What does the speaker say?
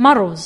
ماروز